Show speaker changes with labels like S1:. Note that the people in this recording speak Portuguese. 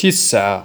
S1: Tissa.